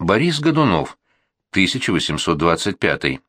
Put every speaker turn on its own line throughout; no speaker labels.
Борис Годунов, 1825.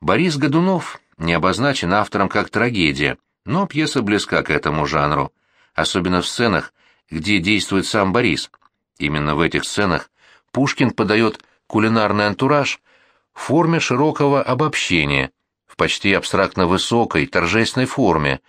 Борис Годунов не обозначен автором как трагедия, но пьеса близка к этому жанру, особенно в сценах, где действует сам Борис. Именно в этих сценах Пушкин подает кулинарный антураж в форме широкого обобщения, в почти абстрактно высокой, торжественной форме,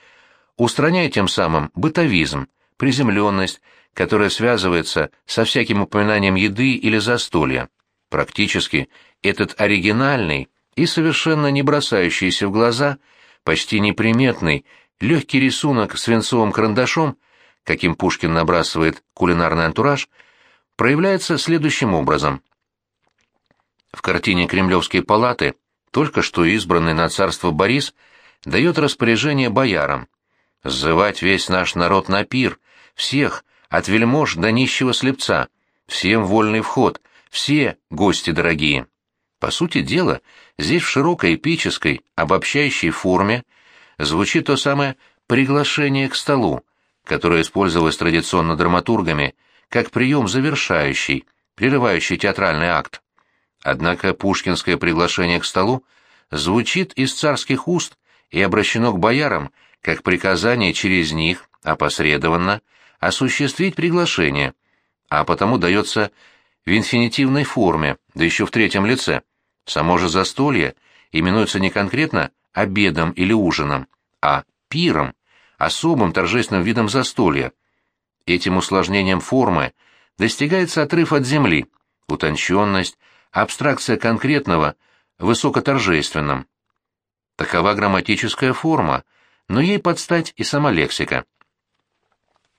устраняя тем самым бытовизм, приземленность, которая связывается со всяким упоминанием еды или застолья. Практически этот оригинальный и совершенно не бросающийся в глаза, почти неприметный, легкий рисунок свинцовым карандашом, каким Пушкин набрасывает кулинарный антураж, проявляется следующим образом. В картине «Кремлевские палаты» только что избранный на царство Борис дает распоряжение боярам сзывать весь наш народ на пир, всех, от вельмож до нищего слепца, всем вольный вход, все гости дорогие. По сути дела, здесь в широкой эпической, обобщающей форме звучит то самое «приглашение к столу», которое использовалось традиционно драматургами как прием завершающий, прерывающий театральный акт. Однако пушкинское приглашение к столу звучит из царских уст и обращено к боярам как приказание через них, опосредованно, осуществить приглашение, а потому дается в инфинитивной форме, да еще в третьем лице. Само же застолье именуется не конкретно обедом или ужином, а пиром, особым торжественным видом застолья. Этим усложнением формы достигается отрыв от земли, утонченность, абстракция конкретного высокоторжественном. Такова грамматическая форма, но ей подстать и сама лексика.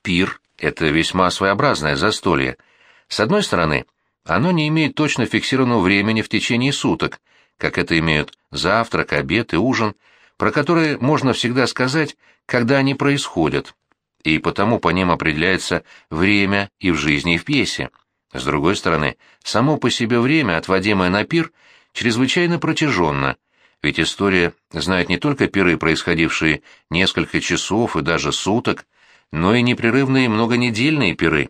Пир — это весьма своеобразное застолье. С одной стороны, оно не имеет точно фиксированного времени в течение суток, как это имеют завтрак, обед и ужин, про которые можно всегда сказать, когда они происходят, и потому по ним определяется время и в жизни, и в пьесе. С другой стороны, само по себе время, отводимое на пир, чрезвычайно протяженно, ведь история знает не только пиры, происходившие несколько часов и даже суток, но и непрерывные многонедельные пиры.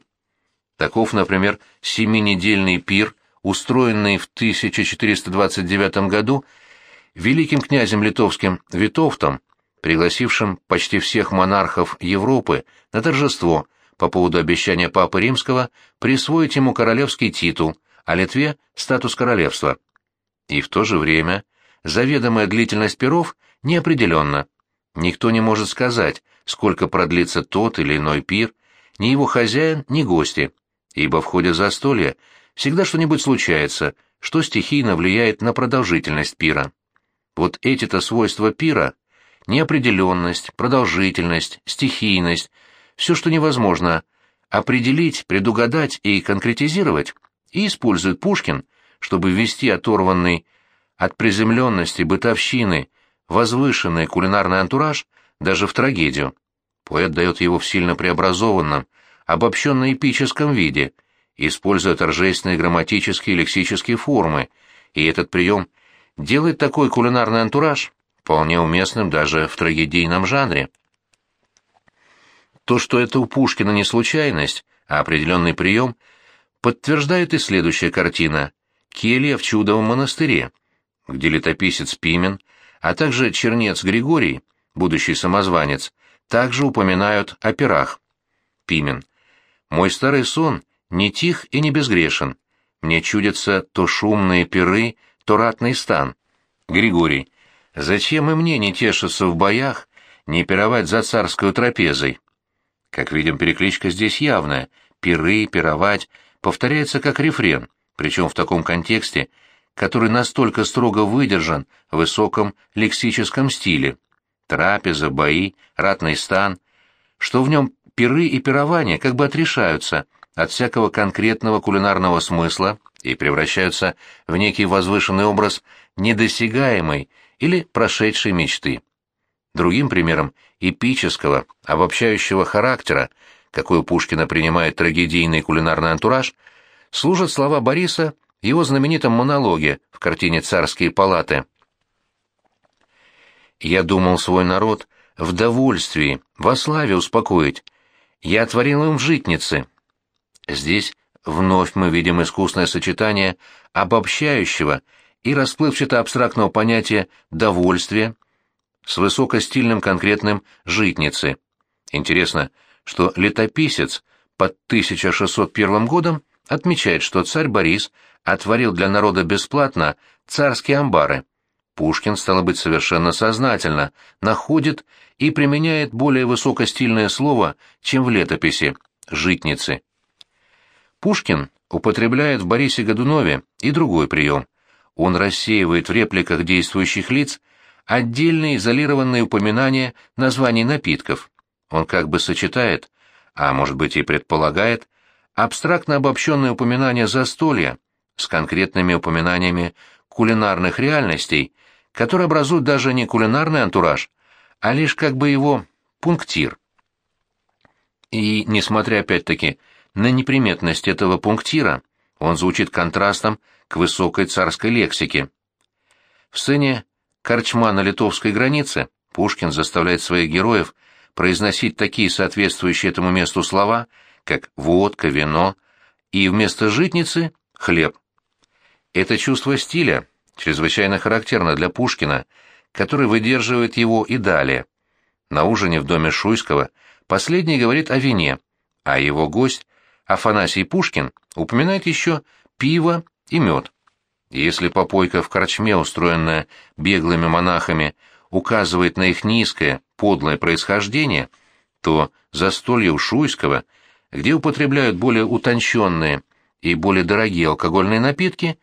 Таков, например, семинедельный пир, устроенный в 1429 году великим князем литовским Витовтом, пригласившим почти всех монархов Европы на торжество по поводу обещания Папы Римского присвоить ему королевский титул, а Литве – статус королевства. И в то же время заведомая длительность пиров неопределенна. Никто не может сказать, сколько продлится тот или иной пир, ни его хозяин, ни гости ибо в ходе застолья всегда что-нибудь случается, что стихийно влияет на продолжительность пира. Вот эти-то свойства пира — неопределенность, продолжительность, стихийность, все, что невозможно определить, предугадать и конкретизировать, и использует Пушкин, чтобы ввести оторванный от приземленности бытовщины возвышенный кулинарный антураж даже в трагедию. Поэт дает его в сильно преобразованном, обобщенно-эпическом виде, используя торжественные грамматические и лексические формы, и этот прием делает такой кулинарный антураж вполне уместным даже в трагедийном жанре. То, что это у Пушкина не случайность, а определенный прием, подтверждает и следующая картина «Келья в чудовом монастыре», где летописец Пимен, а также чернец Григорий, будущий самозванец, также упоминают о пирах. Пимен. Мой старый сон не тих и не безгрешен. Мне чудятся то шумные пиры, то ратный стан. Григорий. Зачем и мне не тешиться в боях, не пировать за царскую трапезой? Как видим, перекличка здесь явная. Пиры, пировать повторяется как рефрен, причем в таком контексте, который настолько строго выдержан в высоком лексическом стиле. Трапеза, бои, ратный стан, что в нем пиры и пирования как бы отрешаются от всякого конкретного кулинарного смысла и превращаются в некий возвышенный образ недосягаемой или прошедшей мечты. Другим примером эпического, обобщающего характера, какой у Пушкина принимает трагедийный кулинарный антураж, служат слова Бориса его знаменитом монологе в картине «Царские палаты». «Я думал свой народ в довольствии, во славе успокоить, я отворил им в житницы. Здесь вновь мы видим искусное сочетание обобщающего и расплывчато-абстрактного понятия «довольствие» с высокостильным конкретным «житницы». Интересно, что летописец под 1601 годом отмечает, что царь Борис отворил для народа бесплатно царские амбары. Пушкин, стало быть, совершенно сознательно, находит и применяет более высокостильное слово, чем в летописи «житницы». Пушкин употребляет в Борисе Годунове и другой прием. Он рассеивает в репликах действующих лиц отдельные изолированные упоминания названий напитков. Он как бы сочетает, а может быть и предполагает, абстрактно обобщенные упоминания застолья с конкретными упоминаниями кулинарных реальностей, которые образуют даже не кулинарный антураж, а лишь как бы его пунктир. И, несмотря опять-таки на неприметность этого пунктира, он звучит контрастом к высокой царской лексике. В сцене «Корчма на литовской границе» Пушкин заставляет своих героев произносить такие соответствующие этому месту слова, как водка, вино, и вместо житницы — хлеб. Это чувство стиля чрезвычайно характерно для Пушкина, который выдерживает его и далее. На ужине в доме Шуйского последний говорит о вине, а его гость, Афанасий Пушкин, упоминает еще пиво и мед. Если попойка в корчме, устроенная беглыми монахами, указывает на их низкое, подлое происхождение, то застолье у Шуйского, где употребляют более утонченные и более дорогие алкогольные напитки,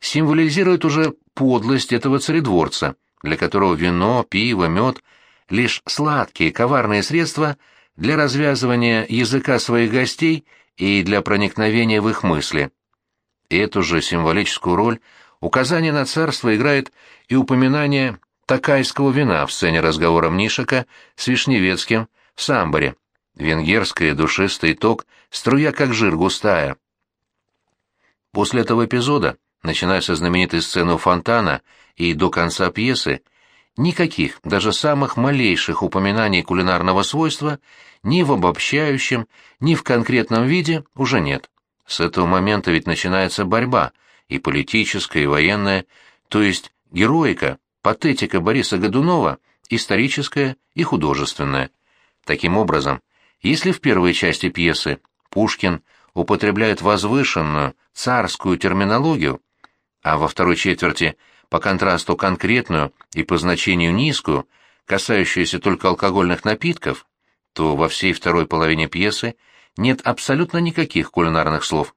символизирует уже подлость этого царедворца, для которого вино, пиво, мед — лишь сладкие, коварные средства для развязывания языка своих гостей и для проникновения в их мысли. Эту же символическую роль указание на царство играет и упоминание такайского вина в сцене разговора Мнишека с Вишневецким в Самборе. Венгерское душистый ток, струя как жир густая. После этого эпизода, начиная со знаменитой сцены у фонтана и до конца пьесы, никаких, даже самых малейших упоминаний кулинарного свойства ни в обобщающем, ни в конкретном виде уже нет. С этого момента ведь начинается борьба, и политическая, и военная, то есть героика, патетика Бориса Годунова историческая и художественная. Таким образом, если в первой части пьесы Пушкин употребляет возвышенную, царскую терминологию, а во второй четверти по контрасту конкретную и по значению низкую, касающуюся только алкогольных напитков, то во всей второй половине пьесы нет абсолютно никаких кулинарных слов.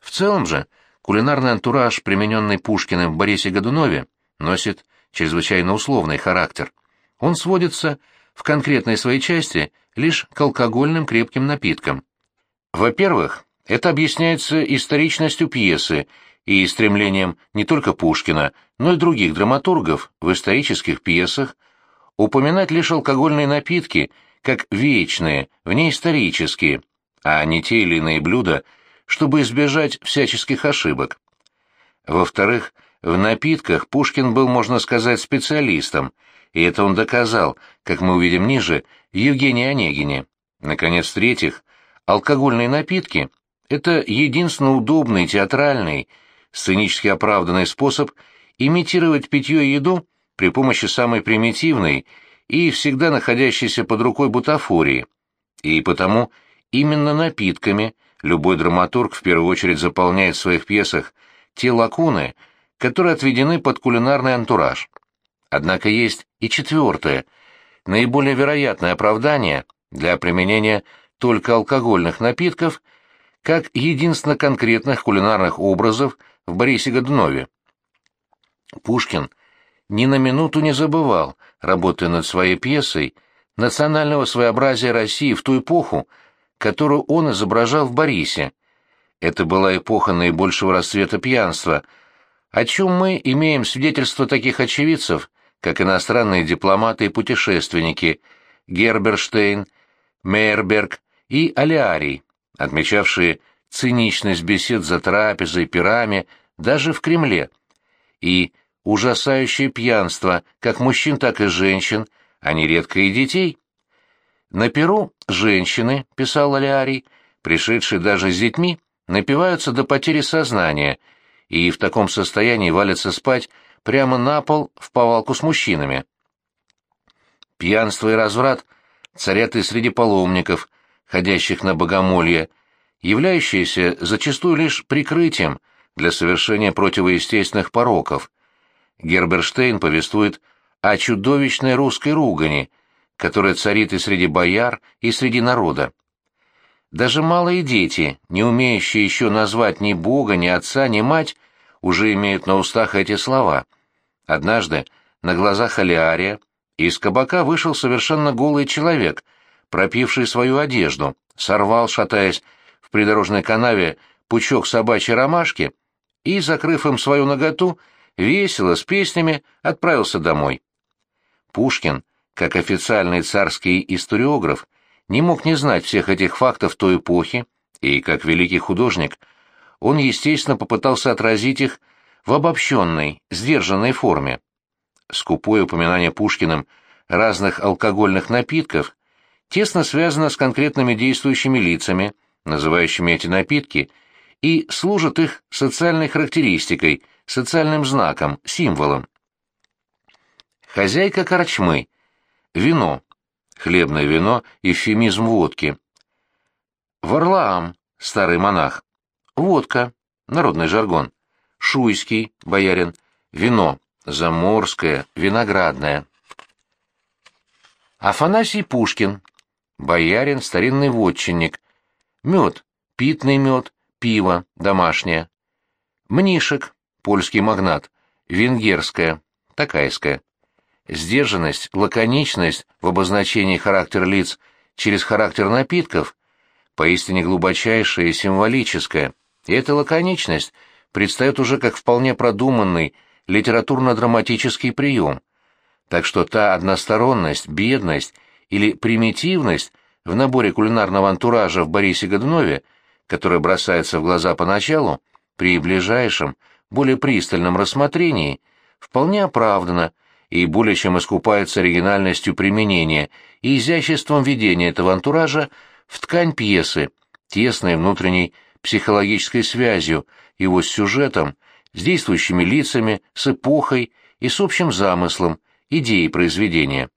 В целом же, кулинарный антураж, примененный Пушкиным в Борисе Годунове, носит чрезвычайно условный характер. Он сводится в конкретной своей части лишь к алкогольным крепким напиткам. Во-первых, это объясняется историчностью пьесы и стремлением не только Пушкина, но и других драматургов в исторических пьесах упоминать лишь алкогольные напитки как вечные, внеисторические, а не те или иные блюда, чтобы избежать всяческих ошибок. Во-вторых, в напитках Пушкин был, можно сказать, специалистом, и это он доказал, как мы увидим ниже, Евгении Онегине. Наконец, в-третьих, алкогольные напитки — это единственно удобный, театральный, сценически оправданный способ имитировать питье и еду при помощи самой примитивной и всегда находящейся под рукой бутафории. И потому именно напитками любой драматург в первую очередь заполняет в своих пьесах те лакуны, которые отведены под кулинарный антураж. Однако есть и четвертое, наиболее вероятное оправдание для применения только алкогольных напитков как единственно конкретных кулинарных образов в Борисе Годунове. Пушкин ни на минуту не забывал, работая над своей пьесой, национального своеобразия России в ту эпоху, которую он изображал в Борисе. Это была эпоха наибольшего расцвета пьянства – о чем мы имеем свидетельство таких очевидцев, как иностранные дипломаты и путешественники Герберштейн, Мейерберг и Алиарий, отмечавшие циничность бесед за трапезой, пирами, даже в Кремле, и ужасающее пьянство как мужчин, так и женщин, а нередко и детей. На Перу женщины, писал Алиарий, пришедшие даже с детьми, напиваются до потери сознания и в таком состоянии валятся спать прямо на пол в повалку с мужчинами. Пьянство и разврат царят и среди паломников, ходящих на богомолье, являющиеся зачастую лишь прикрытием для совершения противоестественных пороков. Герберштейн повествует о чудовищной русской ругани, которая царит и среди бояр, и среди народа. Даже малые дети, не умеющие еще назвать ни Бога, ни отца, ни мать, уже имеют на устах эти слова. Однажды на глазах Алиария из кабака вышел совершенно голый человек, пропивший свою одежду, сорвал, шатаясь в придорожной канаве, пучок собачьей ромашки и, закрыв им свою наготу, весело, с песнями, отправился домой. Пушкин, как официальный царский историограф, не мог не знать всех этих фактов той эпохи, и, как великий художник, он, естественно, попытался отразить их в обобщенной, сдержанной форме. Скупое упоминание Пушкиным разных алкогольных напитков тесно связано с конкретными действующими лицами, называющими эти напитки, и служит их социальной характеристикой, социальным знаком, символом. Хозяйка корчмы. Вино. Хлебное вино, эвфемизм водки. Варлаам, старый монах. Водка, народный жаргон. Шуйский, боярин. Вино, заморское, виноградное. Афанасий Пушкин, боярин, старинный вотчинник. Мед, питный мед, пиво, домашнее. Мнишек, польский магнат, венгерское, такайское. Сдержанность, лаконичность в обозначении характера лиц через характер напитков поистине глубочайшая и символическая, и эта лаконичность предстает уже как вполне продуманный литературно-драматический прием, так что та односторонность, бедность или примитивность в наборе кулинарного антуража в Борисе Годунове, которая бросается в глаза поначалу, при ближайшем, более пристальном рассмотрении, вполне оправдана и более чем искупается оригинальностью применения и изяществом ведения этого антуража в ткань пьесы, тесной внутренней психологической связью его с сюжетом, с действующими лицами, с эпохой и с общим замыслом, идеей произведения.